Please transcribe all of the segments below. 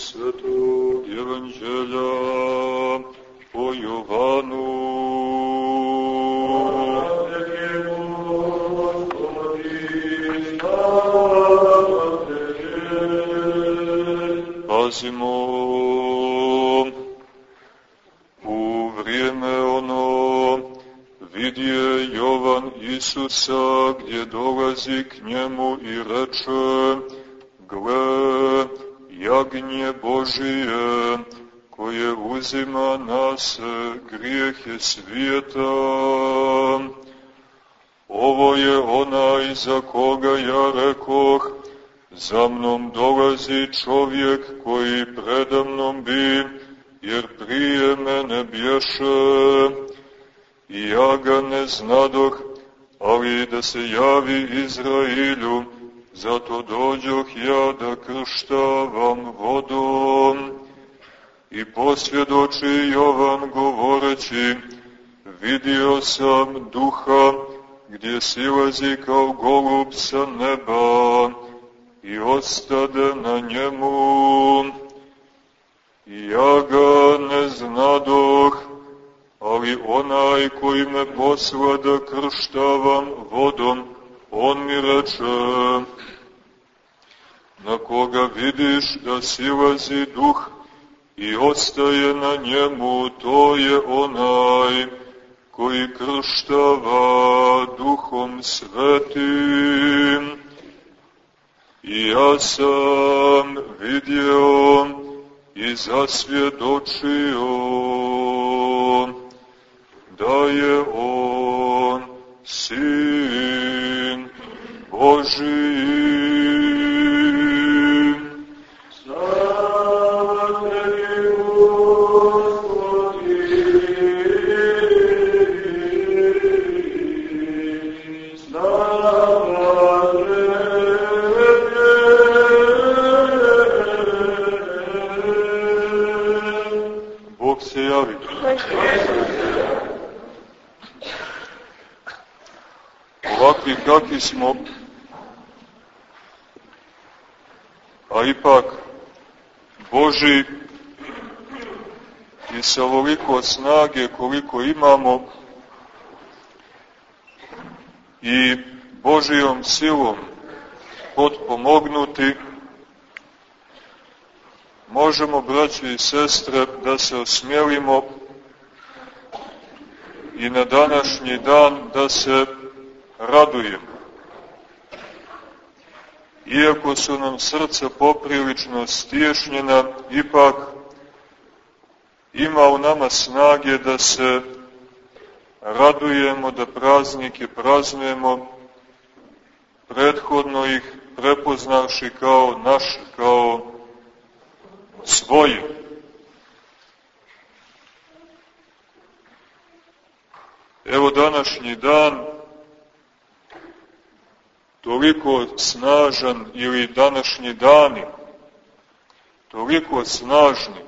Svetog Evanđelja po Jovanu. Pazimo u vrijeme ono vidje Jovan Isusa gdje dolazi k njemu i reče jagnje Božije koje uzima nas grijehe svijeta. Ovo je onaj za koga ja rekoh, za mnom dolazi čovjek koji predamnom bi, jer prije mene bješe, i ja ga ne znadoh, ali da se javi Izrailju, zato dođoh ja da krštavam. I posvjedoči Jovan govoreći, vidio sam duha gdje silazi kao golub sa neba i ostade na njemu. I ja ga ne znadoh, ali onaj koji me posla da krštavam vodom, on mi reče, na koga vidiš da silazi duh i ostaje na njemu, to je onaj koji krštava duhom svetim. I ja sam vidio i zasvjedočio da je on sin Božiji. Kakvi smo, a ipak Boži i sa ovoliko snage koliko imamo i Božijom silom potpomognuti, možemo, braći i sestre, da se osmjelimo i na današnji dan da se radujemo. Iako su nam srca poprilično stješnjena, ipak ima u nama snage da se radujemo, da praznike praznujemo, prethodno ih prepoznavši kao naše, kao svoje. Evo današnji dan, toliko snažan ili današnji dani, toliko snažni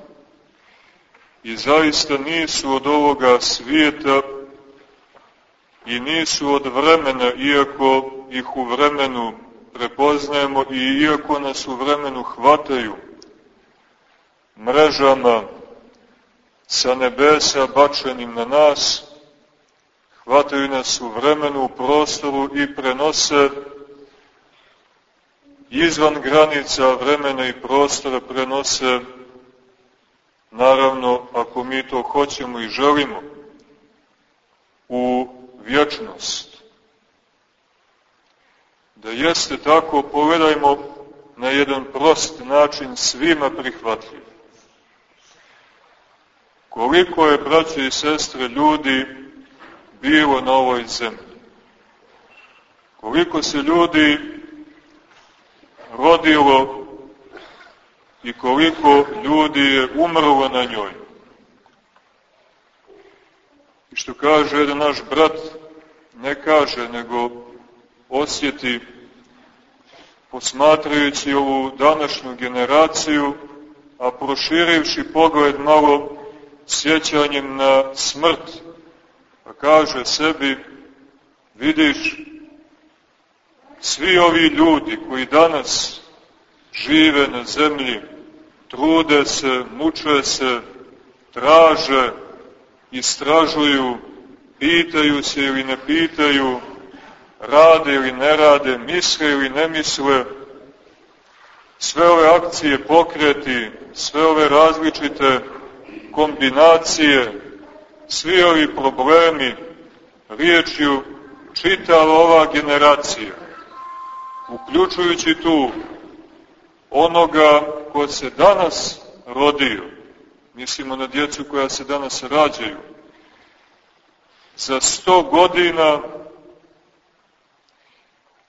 i zaista nisu od ovoga svijeta i nisu od vremena, iako ih u vremenu prepoznajemo i iako nas u vremenu hvataju mrežama sa nebesa bačenim na nas, hvataju nas u vremenu, u prostoru i prenose izvan granica vremena i prostora prenose, naravno, ako mi to hoćemo i želimo, u vječnost. Da jeste tako, pogledajmo na jedan prost način svima prihvatljiv. Koliko je, braće i sestre, ljudi bilo na ovoj zemlji? Koliko se ljudi rodilo i koliko ljudi je umrlo na njoj. I što kaže jedan naš brat, ne kaže, nego osjeti, posmatrajući ovu današnju generaciju, a proširivši pogled malo sjećanjem na smrt, pa kaže sebi, vidiš, svi ovi ljudi koji danas žive na zemlji, trude se, muče se, traže, istražuju, pitaju se ili ne pitaju, rade ili ne rade, misle ili ne misle, sve ove akcije, pokreti, sve ove različite kombinacije, svi ovi problemi, riječju čitava ova generacija, uključujući tu onoga ko se danas rodio, mislimo na djecu koja se danas rađaju, za sto godina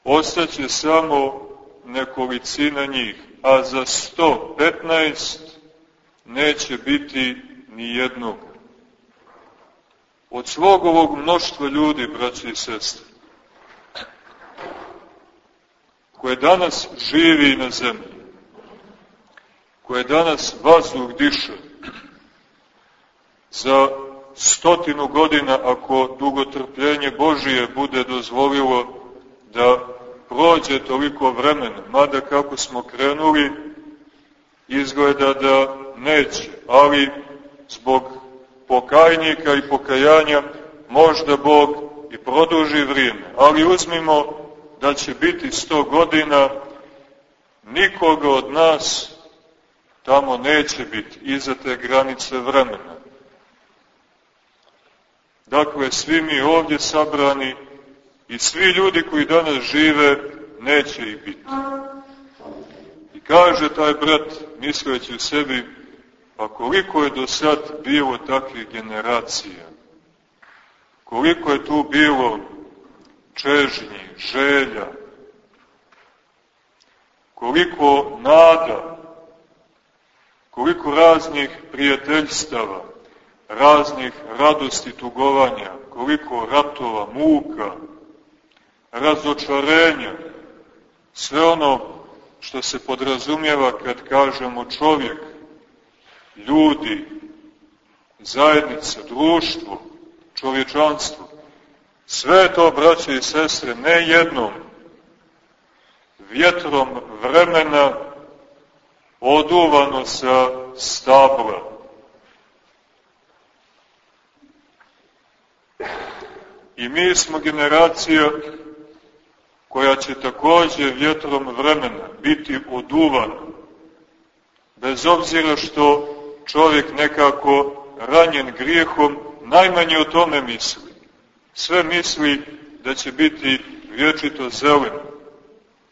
ostaće samo nekolicina njih, a za 115 neće biti ni jednog. Od svog ovog mnoštva ljudi, braći i sestre, koje danas živi na zemlji, koje danas vazduh diše, za stotinu godina, ako dugotrpljenje Božije bude dozvolilo da prođe toliko vremena, mada kako smo krenuli, izgleda da neće, ali zbog pokajnika i pokajanja možda Bog i produži vrijeme. Ali uzmimo da će biti sto godina, nikoga od nas tamo neće biti, iza te granice vremena. Dakle, svi mi ovdje sabrani i svi ljudi koji danas žive neće ih biti. I kaže taj brat, misleći u sebi, pa koliko je do sad bilo takvih generacija, koliko je tu bilo čežnji, želja, koliko nada, koliko raznih prijateljstava, raznih radosti tugovanja, koliko ratova, muka, razočarenja, sve ono što se podrazumijeva kad kažemo čovjek, ljudi, zajednica, društvo, čovječanstvo, sve to, braće i sestre, ne jednom vjetrom vremena oduvano sa stabla. I mi smo generacija koja će takođe vjetrom vremena biti oduvana, bez obzira što čovjek nekako ranjen grijehom, najmanje o tome misli. Sve misli da će biti vječito zelen,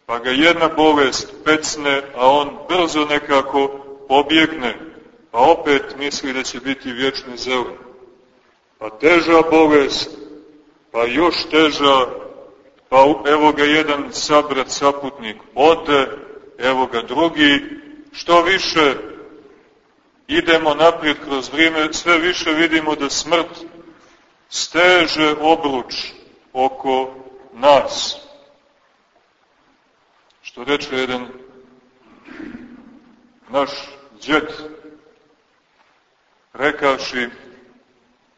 pa ga jedna bolest pecne, a on brzo nekako pobjegne, pa opet misli da će biti vječni zelen. Pa teža bolest, pa još teža pa evo ga jedan sabrat, saputnik, ode, evo ga drugi, što više idemo naprijed kroz vrijeme, sve više vidimo da smrt steže obruč oko nas. Što reče jedan naš džet, rekavši,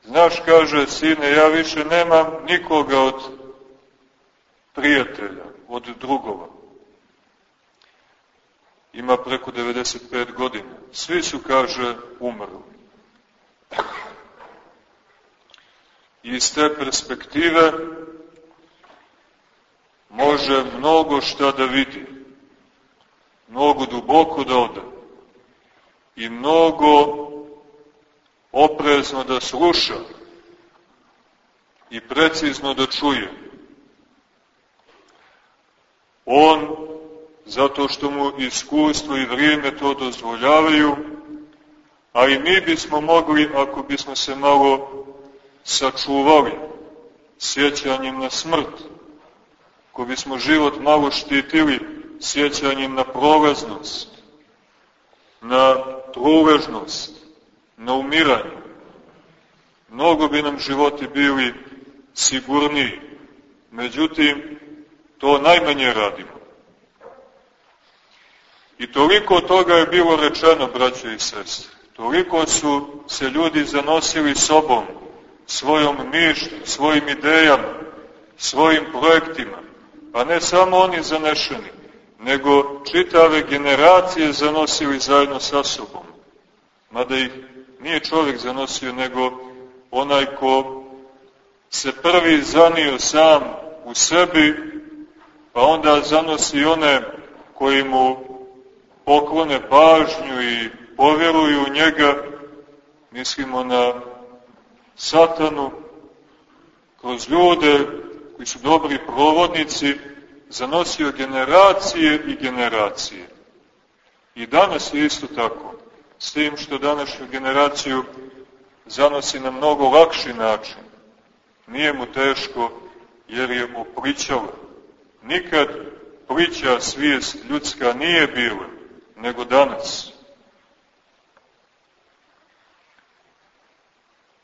znaš, kaže, sine, ja više nemam nikoga od prijatelja, od drugova. Ima preko 95 godina. Svi su, kaže, umrli. I iz te perspektive može mnogo šta da vidi, mnogo duboko da ode i mnogo oprezno da sluša i precizno da čuje. On, zato što mu iskustvo i vrijeme to dozvoljavaju, a i mi bismo mogli, ako bismo se malo sačuvali sjećanjem na smrt, ako bismo život malo štitili sjećanjem na prolaznost, na truležnost, na umiranje, mnogo bi nam životi bili sigurniji. Međutim, To najmanje radimo. I toliko toga je bilo rečeno, braće i sestre. Toliko su se ljudi zanosili sobom, svojom mišlju, svojim idejama, svojim projektima. Pa ne samo oni zanešeni, nego čitave generacije zanosili zajedno sa sobom. Mada ih nije čovjek zanosio, nego onaj ko se prvi zanio sam u sebi, pa onda zanosi one koji mu poklone pažnju i povjeruju u njega, mislimo na satanu, kroz ljude koji su dobri provodnici, zanosio generacije i generacije. I danas je isto tako, s tim što današnju generaciju zanosi na mnogo lakši način. Nije mu teško jer je opričala. Nikad plića svijest ljudska nije bila, nego danas.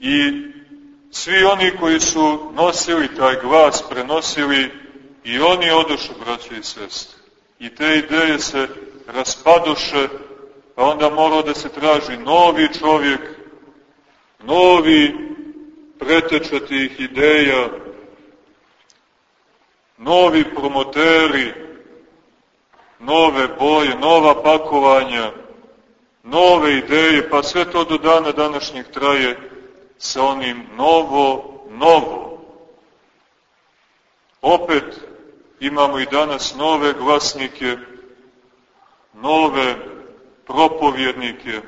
I svi oni koji su nosili taj glas, prenosili, i oni odošu, braće i sestre. I te ideje se raspadoše, pa onda morao da se traži novi čovjek, novi preteča tih ideja, novi promoteri, nove boje, nova pakovanja, nove ideje, pa sve to do dana današnjeg traje sa onim novo, novo. Opet imamo i danas nove glasnike, nove propovjednike,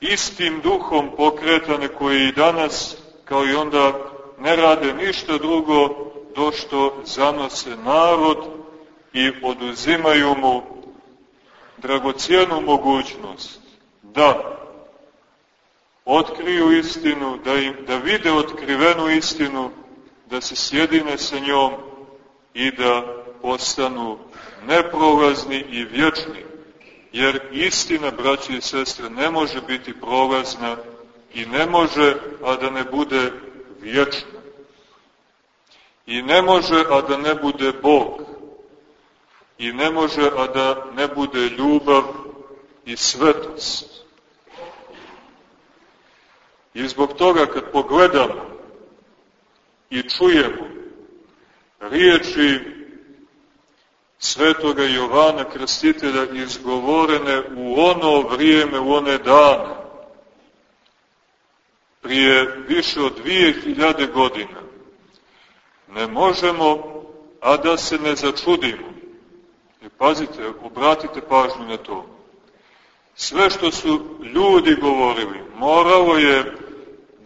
istim duhom pokretane koji i danas, kao i onda, ne rade ništa drugo do što zanose narod i oduzimaju mu dragocijenu mogućnost da otkriju istinu, da, im, da vide otkrivenu istinu, da se sjedine sa njom i da postanu neprolazni i vječni. Jer istina, braći i sestre, ne može biti prolazna i ne može, a da ne bude vječna. I ne može, a da ne bude Bog. I ne može, a da ne bude ljubav i svetost. I zbog toga kad pogledamo i čujemo riječi svetoga Jovana Krstitelja izgovorene u ono vrijeme, u one dane, prije više od dvije hiljade godina, ne možemo, a da se ne začudimo. I pazite, obratite pažnju na to. Sve što su ljudi govorili, moralo je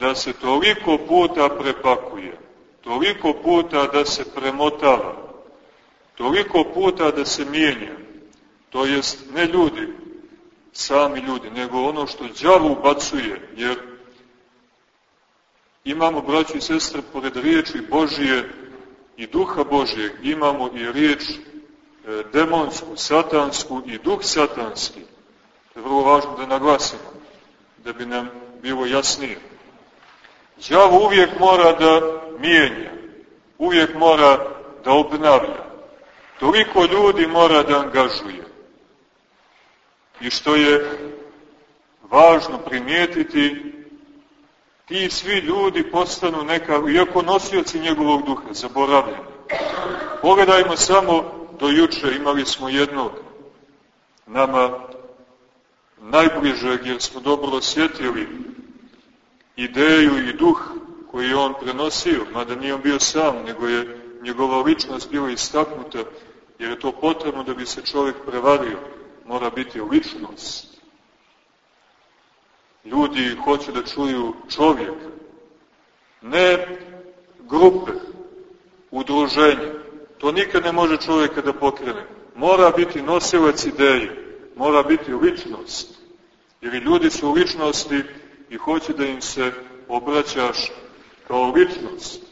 da se toliko puta prepakuje, toliko puta da se premotava, toliko puta da se mijenja, to jest ne ljudi, sami ljudi, nego ono što džavu ubacuje, jer imamo, braći i sestre, pored riječi Božije i duha Božijeg, imamo i riječ e, demonsku, satansku i duh satanski. To je vrlo važno da naglasimo, da bi nam bilo jasnije. Đavo uvijek mora da mijenja, uvijek mora da obnavlja. Toliko ljudi mora da angažuje. I što je važno primijetiti, ti svi ljudi postanu neka, iako nosioci njegovog duha, zaboravljeni. Pogledajmo samo do juče, imali smo jednog nama najbližeg, jer smo dobro osjetili ideju i duh koji je on prenosio, mada nije on bio sam, nego je njegova ličnost bila istaknuta, jer je to potrebno da bi se čovjek prevario, mora biti ličnost. Ljudi hoće da čuju čovjeka, ne grupe, udruženja. To nikad ne može čovjeka da pokrene. Mora biti nosilac ideje, mora biti ličnost. Jer ljudi su ličnosti i hoće da im se obraćaš kao ličnost.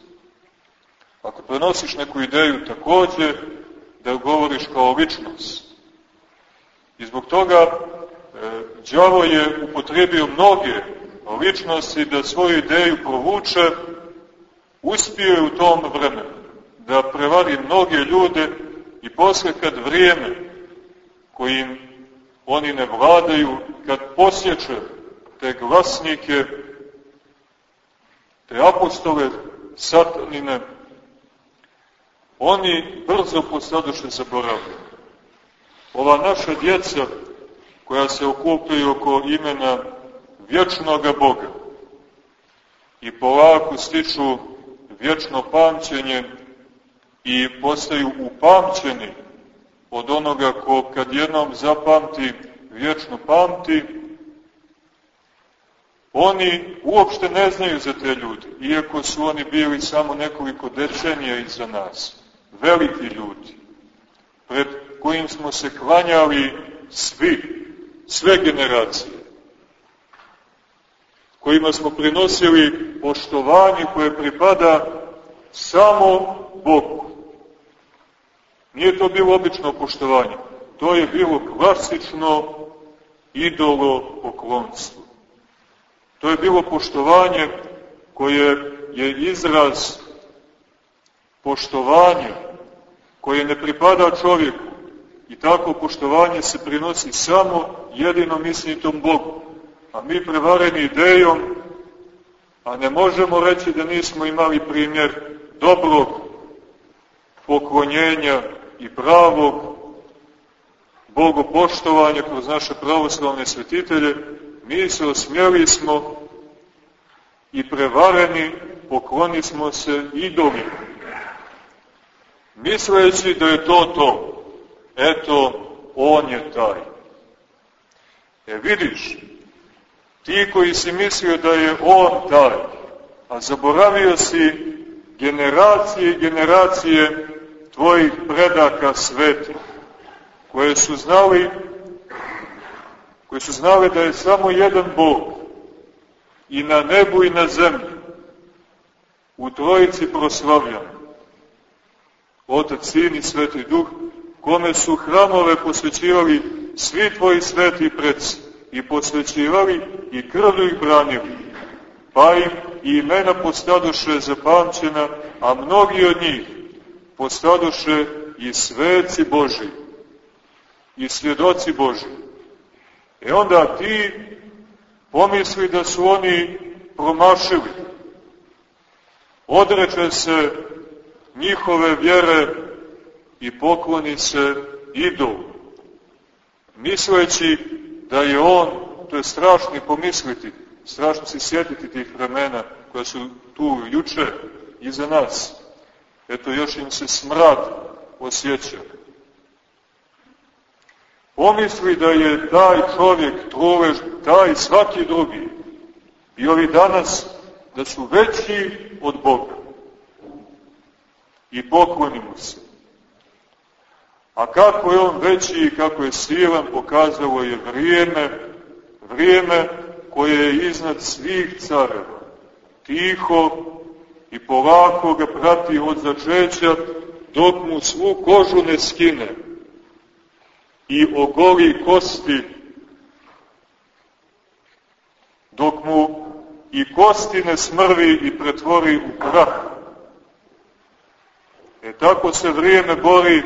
Ako prenosiš neku ideju takođe, da govoriš kao ličnost. I zbog toga e, đavo je upotrebio mnoge ličnosti da svoju ideju provuče, uspio je u tom vremenu da prevari mnoge ljude i posle kad vrijeme kojim oni ne vladaju, kad posjeće te glasnike, te apostole satanine, oni brzo postadoše zaboravljeni. Ova naša djeca koja se okupaju oko imena vječnoga Boga i polako stiču vječno pamćenje i postaju upamćeni od onoga ko kad jednom zapamti, vječno pamti, oni uopšte ne znaju za te ljude, iako su oni bili samo nekoliko decenija iza nas. Veliki ljudi, pred kojim smo se klanjali svi, sve generacije, kojima smo prinosili poštovanje koje pripada samo Bogu. Nije to bilo obično poštovanje, to je bilo klasično idolo poklonstvo. To je bilo poštovanje koje je izraz poštovanja koje ne pripada čovjeku i tako poštovanje se prinosi samo jedinom isnitom Bogu. A mi prevareni idejom, a ne možemo reći da nismo imali primjer dobrog poklonjenja i pravog bogopoštovanja kroz naše pravoslavne svetitelje, mi se osmjeli smo i prevareni pokloni smo se idolima. Misleći da je to to, eto, on je taj. E vidiš, ti koji si mislio da je on taj, a zaboravio si generacije i generacije tvojih predaka sveti, koje su znali koji su znali da je samo jedan Bog i na nebu i na zemlji u trojici proslavljan Otac, Sin i Sveti Duh kome su hramove posvećivali svi tvoji sveti predsi i posvećivali i krvlju ih branili pa im i imena postadoše zapamćena a mnogi od njih postadoše i sveci Boži i svjedoci Boži E onda ti pomisli da su oni promašili. Odreče se njihove vjere i pokloni se idol. Misleći da je on, to je strašno pomisliti, strašno se sjetiti tih vremena koja su tu juče iza nas. Eto, još im se smrad osjeća pomisli da je taj čovjek trulež, taj svaki drugi, i ovi danas da su veći od Boga. I poklonimo se. A kako je on veći i kako je silan, pokazalo je vrijeme, vrijeme koje je iznad svih careva. Tiho i polako ga prati od začeća, dok mu svu kožu ne skine i ogoli kosti, dok mu i kosti ne smrvi i pretvori u prah. E tako se vrijeme bori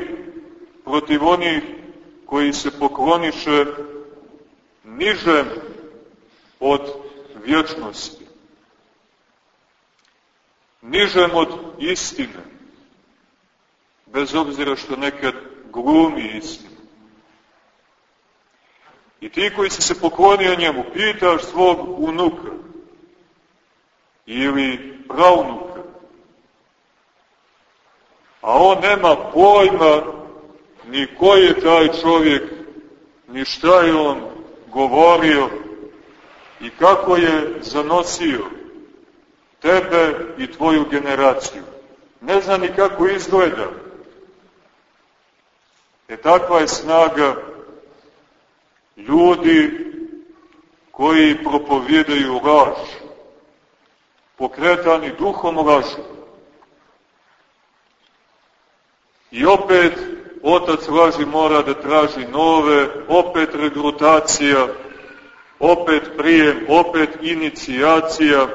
protiv onih koji se pokloniše nižem od vječnosti. Nižem od istine. Bez obzira što nekad glumi istinu. I ti koji si se poklonio njemu, pitaš svog unuka ili pravnuka, a on nema pojma ni ko je taj čovjek, ni šta je on govorio i kako je zanosio tebe i tvoju generaciju. Ne zna ni kako izgleda. E takva je snaga ljudi koji propovjedaju laž, pokretani duhom lažu. I opet otac laži mora da traži nove, opet regrutacija, opet prijem, opet inicijacija,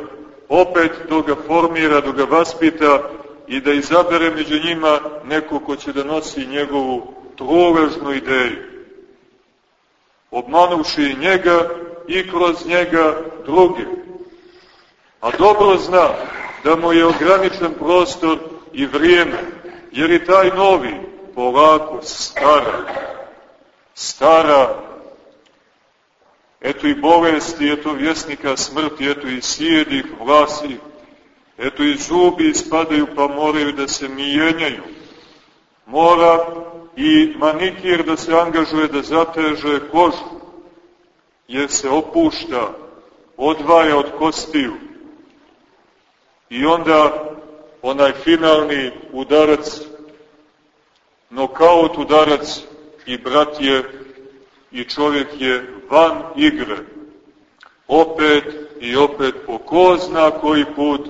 opet da ga formira, da ga vaspita i da izabere među njima neko ko će da nosi njegovu truležnu ideju obmanuši njega i kroz njega druge. A dobro zna da mu je ograničen prostor i vrijeme Jer i taj novi polako stara, stara, eto i bolesti, eto vjesnika smrti, eto i sjedih vlasi, eto i zubi ispadaju pa moraju da se mijenjaju. Mora i manikir da se angažuje da zateže kožu, jer se opušta, odvaja od kostiju. I onda onaj finalni udarac, nokaut udarac i brat je i čovjek je van igre. Opet i opet po ko zna koji put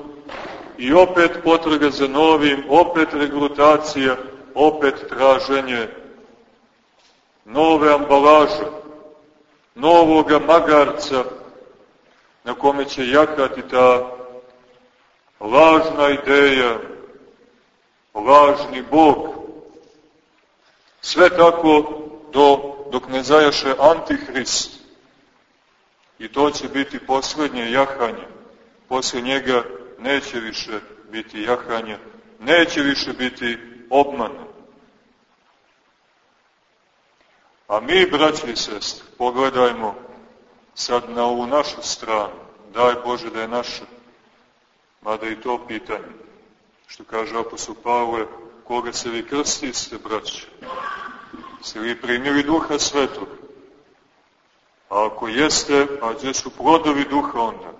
i opet potraga za novim, opet regrutacija, opet traženje nove ambalaže, novoga magarca na kome će jakati ta lažna ideja, lažni Bog. Sve tako do, dok ne zajaše Antihrist. I to će biti poslednje jahanje. Posle njega neće više biti jahanje, neće više biti obmana. A mi, braći i sestri, pogledajmo sad na ovu našu stranu. Daj Bože da je naša. Mada i to pitanje. Što kaže apostol Pavle, koga se vi krstiste, braći? Ste li primili duha svetog? A ako jeste, a gdje su plodovi duha onda?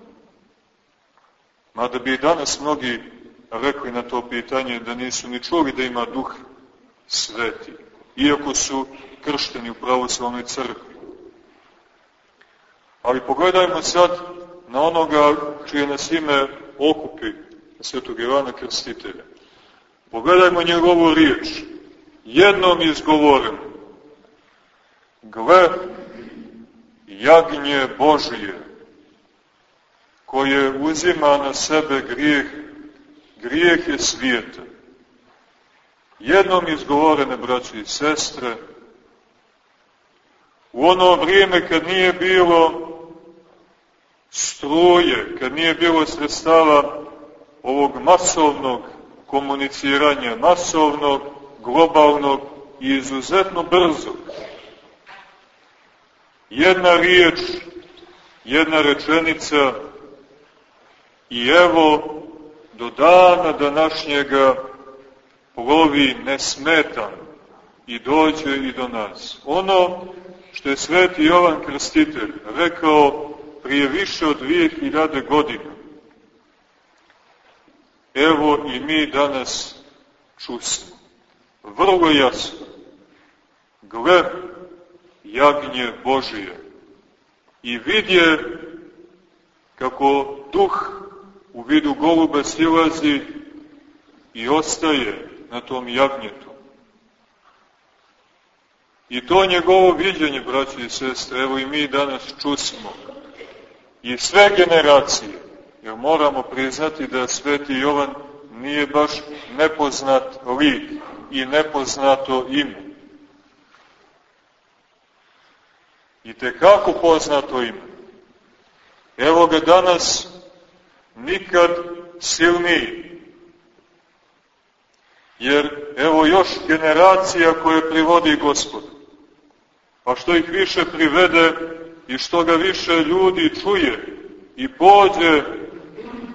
Mada bi i danas mnogi rekli na to pitanje da nisu ni čuli da ima duh sveti, iako su kršteni u pravoslavnoj crkvi. Ali pogledajmo sad na onoga čije nas ime okupi, svetog Ivana Krstitelja. Pogledajmo njegovu riječ, jednom izgovoren. Gle, jagnje Božije, koje uzima na sebe grijeh, grijeh je svijeta. Jednom izgovorene, braći i sestre, u ono vrijeme kad nije bilo struje, kad nije bilo sredstava ovog masovnog komuniciranja, masovnog, globalnog i izuzetno brzog. Jedna riječ, jedna rečenica i evo do dana današnjega plovi nesmetan i dođe i do nas. Ono što je sveti Jovan Krstitelj rekao prije više od 2000 godina, evo i mi danas čusimo. Vrlo jasno. Gle, jagnje Božije. I vidje kako duh u vidu golube silazi i ostaje na tom jagnjetu. I to njegovo viđenje, braći i sestre, evo i mi danas čusmo. I sve generacije, jer moramo priznati da Sveti Jovan nije baš nepoznat lik i nepoznato ime. I te kako poznato ime. Evo ga danas nikad silniji. Jer evo još generacija koje privodi gospod. Pa što ih više privede i što ga više ljudi čuje i pođe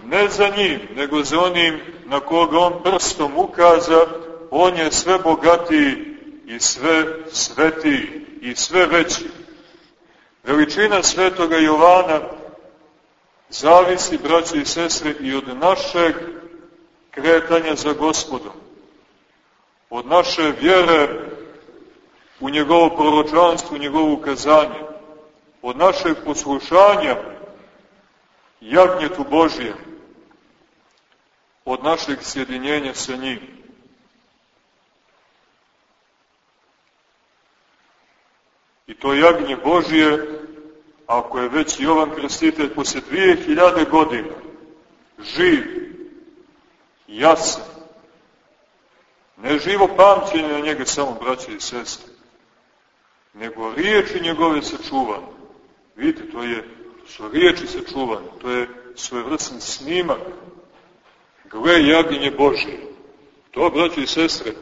ne za njim, nego za onim na koga on prstom ukaza, on je sve bogatiji i sve svetiji i sve veći. Veličina svetoga Jovana zavisi, braći i sestre, i od našeg kretanja za gospodom. Od naše vjere u njegovo proročanstvo, u njegovo ukazanje. Od našeg poslušanja jagnjetu Božije. Od našeg sjedinjenja sa njim. I to jagnje Božije ako je već Jovan Krstitelj posle 2000 godina živ, jasan, ne živo pamćenje na njega samo, braće i sestre, nego riječi njegove sačuvane. Vidite, to je, su riječi sačuvane, to je svojevrsni snimak. Gle jaginje Božije. To, braći i sestre,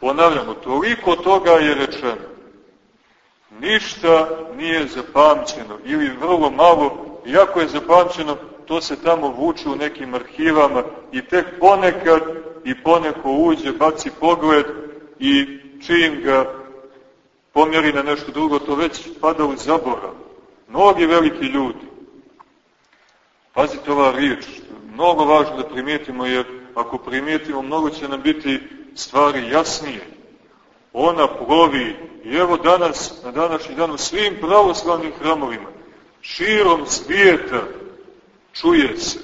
ponavljamo, toliko toga je rečeno. Ništa nije zapamćeno ili vrlo malo, iako je zapamćeno, to se tamo vuče u nekim arhivama i tek ponekad i poneko uđe, baci pogled i čim ga pomjeri na nešto drugo, to već pada u zaborav. Mnogi veliki ljudi. Pazite ova riječ, mnogo važno da primijetimo, jer ako primijetimo, mnogo će nam biti stvari jasnije. Ona plovi i evo danas, na današnji dan, u svim pravoslavnim hramovima, širom svijeta, čuje se,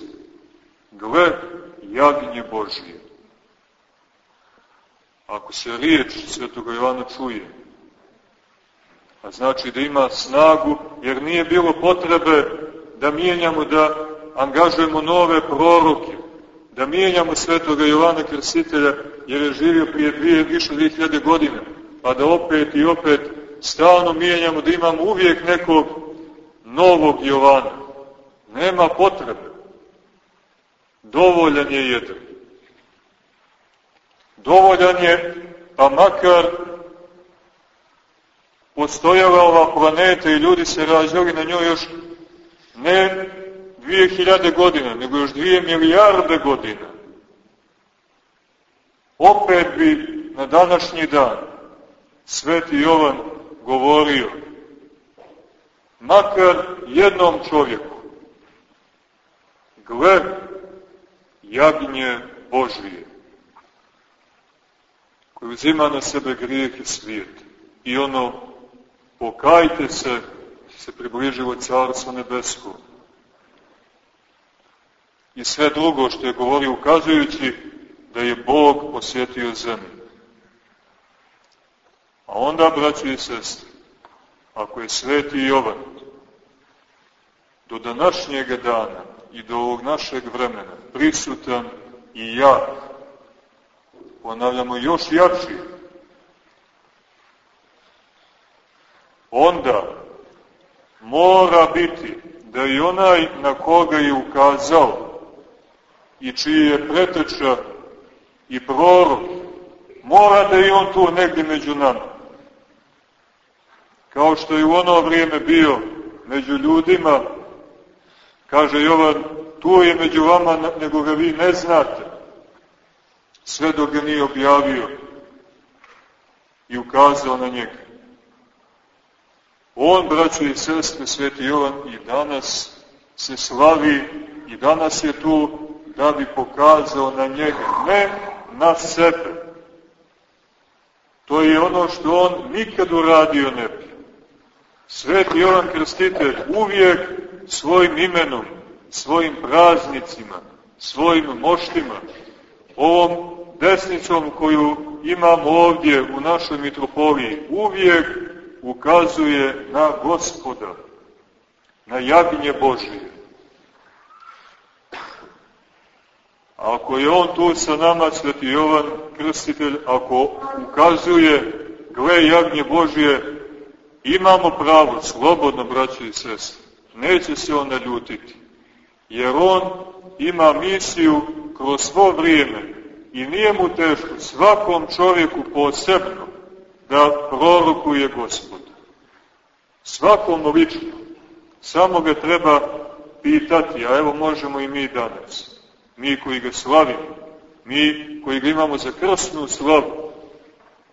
gle, jagnje Božije. Ako se riječ Svetoga Jovana čuje, a znači da ima snagu, jer nije bilo potrebe da mijenjamo, da angažujemo nove proroke, da mijenjamo Svetoga Jovana Krstitelja, jer je živio prije dvije, više dvije hiljade godina, pa da opet i opet stalno mijenjamo, da imamo uvijek nekog novog Jovana. Nema potrebe. Dovoljan je jedan. Dovoljan je, pa makar postojala ova planeta i ljudi se rađali na njoj još ne dvije hiljade godina, nego još dvije milijarde godina. Opet bi na današnji dan Sveti Jovan govorio makar jednom čovjeku gle jagnje Božije koji uzima na sebe grijeh i svijet i ono pokajte se se približilo carstvo nebesko. I sve drugo što je govorio ukazujući da je Bog posjetio zemlju. A onda, braći i sestri, ako je sveti Jovan do današnjeg dana i do ovog našeg vremena prisutan i jak, ponavljamo još jači, onda mora biti da i onaj na koga je ukazao i čiji je preteča i prorok, mora da je on tu negdje među nama. Kao što je u ono vrijeme bio među ljudima, kaže Jovan, tu je među vama, nego ga vi ne znate, sve dok ga nije objavio i ukazao na njega. On, braćo i sestre, sveti Jovan, i danas se slavi, i danas je tu da bi pokazao na njega, ne na sebe. To je ono što on nikad uradio ne bi. Sveti Jovan Krstitelj uvijek svojim imenom, svojim praznicima, svojim moštima, ovom desnicom koju imamo ovdje u našoj mitropoliji, uvijek ukazuje na gospoda, na jagnje Božije. Ako je on tu sa nama, sveti Jovan Krstitelj, ako ukazuje, gle jagnje Božije, imamo pravo, slobodno, braći i sestri. Neće se on naljutiti. Jer on ima misiju kroz svo vrijeme i nije mu teško svakom čovjeku posebno da prorokuje gospod. Svakom lično. Samo ga treba pitati, a evo možemo i mi danas mi koji ga slavimo, mi koji ga imamo za krasnu slavu,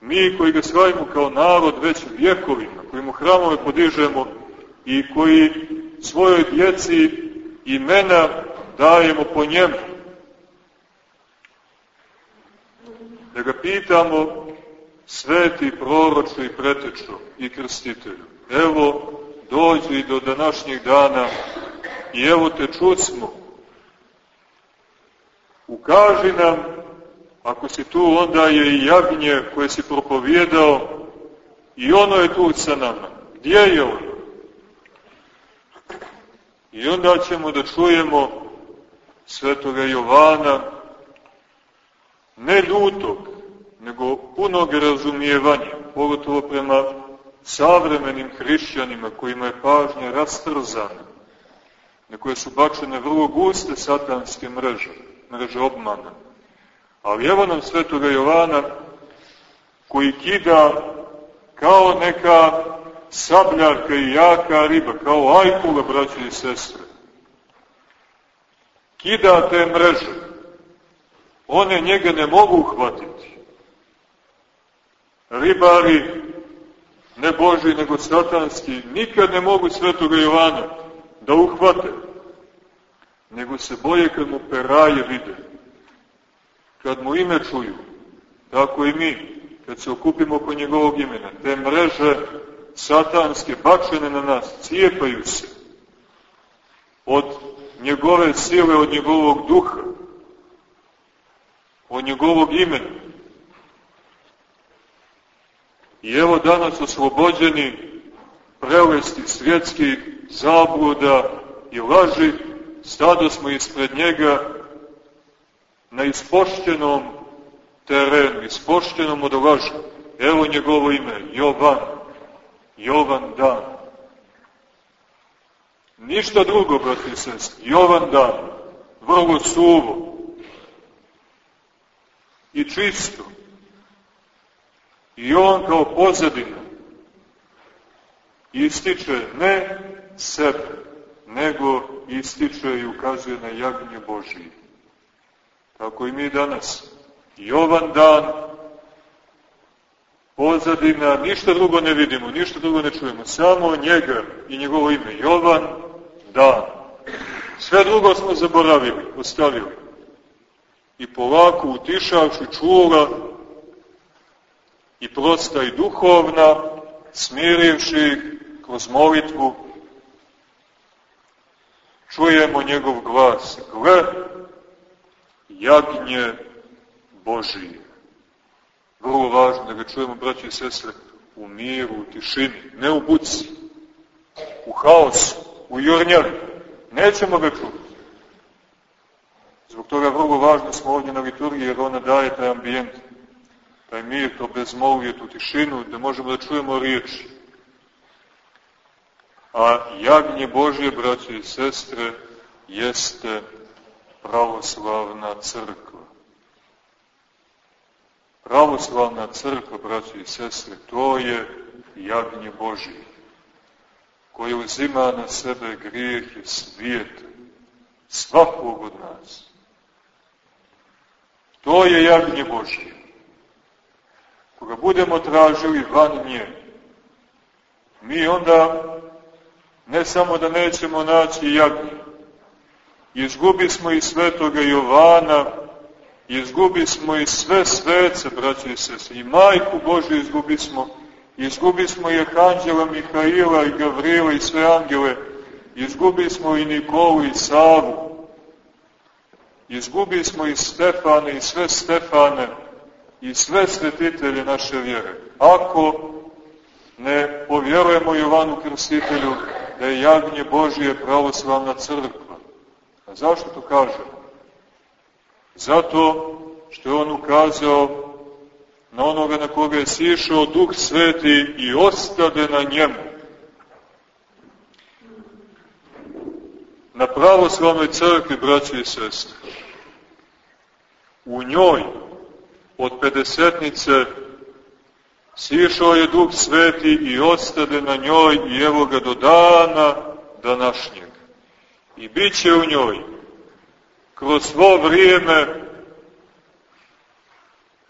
mi koji ga slavimo kao narod već vjekovima, koji mu hramove podižemo i koji svojoj djeci imena dajemo po njemu. Da ga pitamo sveti proročo i pretečo i krstitelju. Evo, dođu i do današnjih dana i evo te čucmo, Ukaži nam, ako si tu, onda je i jagnje koje si propovjedao i ono je tu sa nama. Gdje je ono? I onda ćemo da čujemo svetoga Jovana, ne ljutog, nego punog razumijevanja, pogotovo prema savremenim hrišćanima kojima je pažnja rastrzana, na koje su bačene vrlo guste satanske mreže mreže obmana. Ali evo nam svetoga Jovana koji kida kao neka sabljarka i jaka riba, kao ajkula, braće i sestre. Kida te mreže. One njega ne mogu uhvatiti. Ribari, ne Boži, nego satanski, nikad ne mogu svetoga Jovana da uhvate, nego se boje kad mu peraje vide, kad mu ime čuju, tako i mi, kad se okupimo oko njegovog imena, te mreže satanske bačene na nas, cijepaju se od njegove sile, od njegovog duha, od njegovog imena. I evo danas oslobođeni prelesti svjetskih zabluda i laži, stado smo ispred njega na ispoštenom terenu, ispoštenom od laži. Evo njegovo ime, Jovan, Jovan Dan. Ništa drugo, brati i sestri, Jovan Dan, vrlo suvo i čisto. I on kao pozadina ističe ne sebe, nego ističe i ukazuje na jagnje Božije. Tako i mi danas. Jovan dan, pozadina, ništa drugo ne vidimo, ništa drugo ne čujemo, samo njega i njegovo ime. Jovan dan. Sve drugo smo zaboravili, ostavili. I polako utišavši čula i prosta i duhovna, smirivši kroz molitvu, čujemo njegov glas. Gle, jagnje Božije. Vrlo važno da ga čujemo, braći i sestre, u miru, u tišini, ne u buci, u haosu, u jurnjavi. Nećemo ga čuti. Zbog toga vrlo važno smo ovdje na liturgiji, jer ona daje taj ambijent taj mir, to bezmolje, tu tišinu, da možemo da čujemo riječi. A jagnje Božje, braće i sestre, jeste pravoslavna crkva. Pravoslavna crkva, braće i sestre, to je jagnje Božje, koje uzima na sebe grijehe svijeta, svakog od nas. To je jagnje Božje koga budemo tražili van nje, mi onda ne samo da nećemo naći jagnje, izgubi smo i svetoga Jovana, izgubi smo i sve svece, braće i sese, i majku Božju izgubi smo, izgubi smo i Arhanđela Mihaila i Gavrila i sve angele, izgubi smo i Nikolu i Savu, izgubi smo i Stefane i sve Stefane, i sve svetitelje naše vjere. Ako ne povjerujemo Jovanu Krstitelju da je jagnje Božije pravoslavna crkva. A zašto to kažemo? Zato što je on ukazao na onoga na koga je sišao Duh Sveti i ostade na njemu. Na pravoslavnoj crkvi, braći i sestre, u njoj od pedesetnice sišao je Duh Sveti i ostade na njoj i evo ga do dana današnjeg. I bit će u njoj kroz svo vrijeme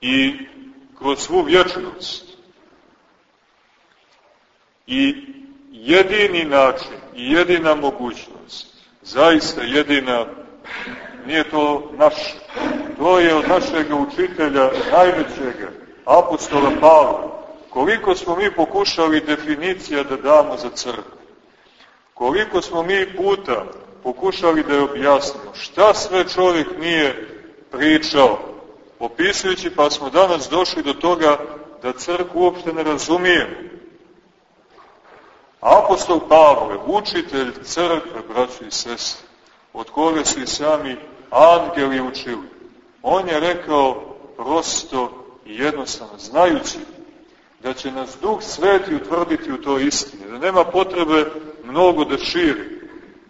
i kroz svu vječnost. I jedini način i jedina mogućnost, zaista jedina, nije to naš To je od našeg učitelja, najvećega, apostola Pavla. Koliko smo mi pokušali definicija da damo za crkvu. Koliko smo mi puta pokušali da je objasnimo. Šta sve čovjek nije pričao, opisujući, pa smo danas došli do toga da crkvu uopšte ne razumije. Apostol Pavle, učitelj crkve, braći i sestri, od koga su i sami angeli učili. On je rekao prosto i jednostavno, znajući da će nas Duh Sveti utvrditi u toj istini, da nema potrebe mnogo da širi,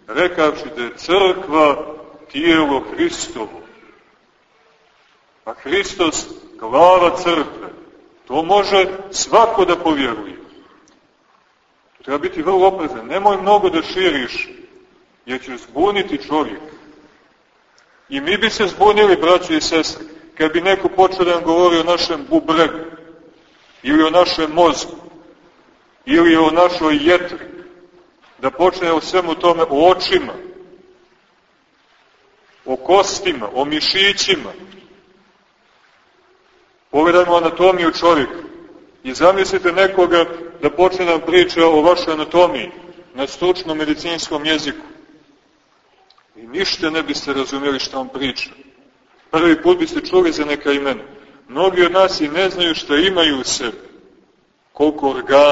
rekavši da je crkva tijelo Hristovo. A Hristos, glava crkve, to može svako da povjeruje. To treba biti vrlo oprezan. Nemoj mnogo da širiš, jer ćeš zbuniti čovjek. I mi bi se zbunili, braći i sestre, kad bi neko počeo da nam govori o našem bubregu, ili o našem mozgu, ili o našoj jetri, da počne o svemu tome, o očima, o kostima, o mišićima. Pogledajmo anatomiju čovjeka i zamislite nekoga da počne nam priča o vašoj anatomiji na stručnom medicinskom jeziku. I ništa ne biste razumjeli što on priča. Prvi put biste čuli za neka imena. Mnogi od nas i ne znaju šta imaju u sebi. Koliko organa